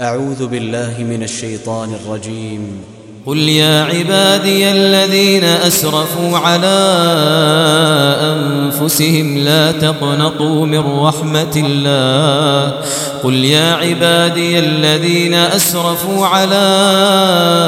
أعوذ بالله من الشيطان الرجيم. قل يا عبادي الذين أسرفوا على أنفسهم لا تقنطوا من رحمة الله. قل يا عبادي الذين أسرفوا على أنفسهم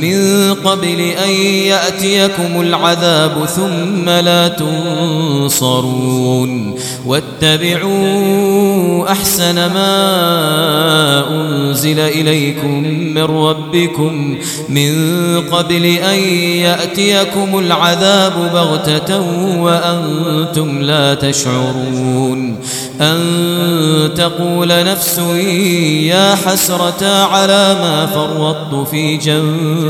من قبل أن يأتيكم العذاب ثم لا تنصرون واتبعوا أحسن ما أنزل إليكم من ربكم من قبل أن يأتيكم العذاب بغتة وأنتم لا تشعرون أن تقول نفس يا حسرة على ما فرطت في جنب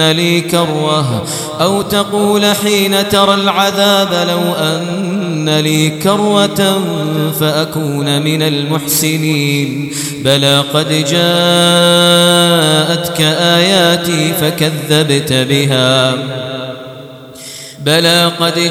لي كروه أو تقول حين ترى العذاب لو أن لي كروة فأكون من المحسنين. بلى قد جاءتك آياتي فكذبت بها. بلى قد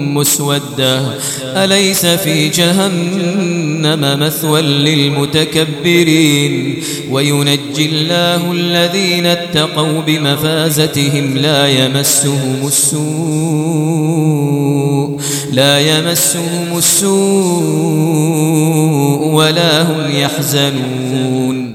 مسودة. أليس في جهنم مثوى للمتكبرين؟ وينجي الله الذين اتقوا بمفازتهم لا يمسهم السوء لا يمسهم السوء ولا هم يحزنون.